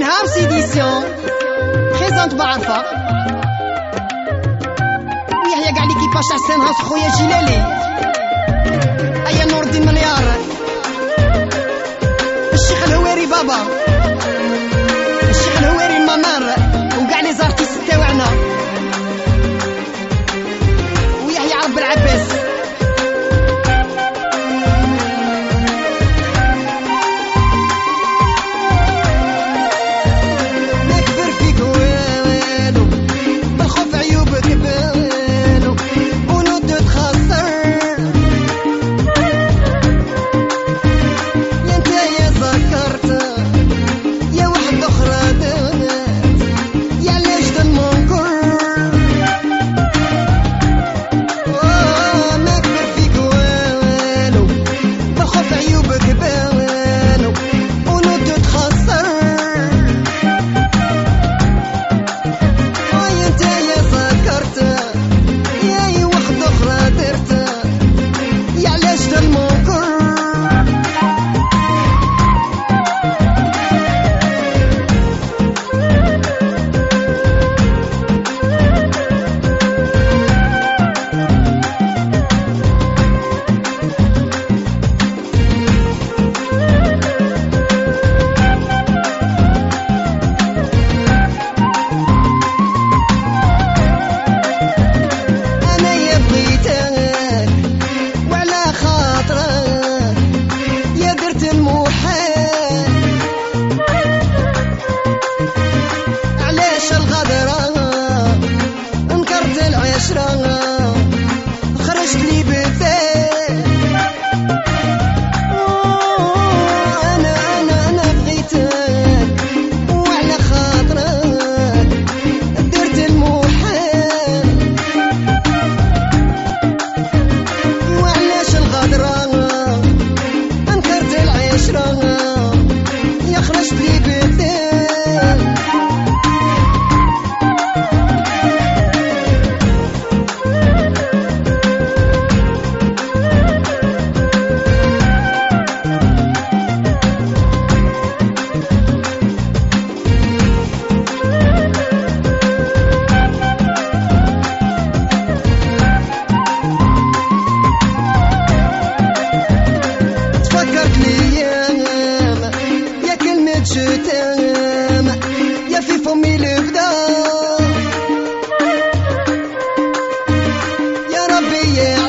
Benham Sédition présente Barfa. ويحيى كاع ليكيباج تاع سان هاوس خويا جلالي ايا نور الدين منيار الشيخ الهواري بابا yeah.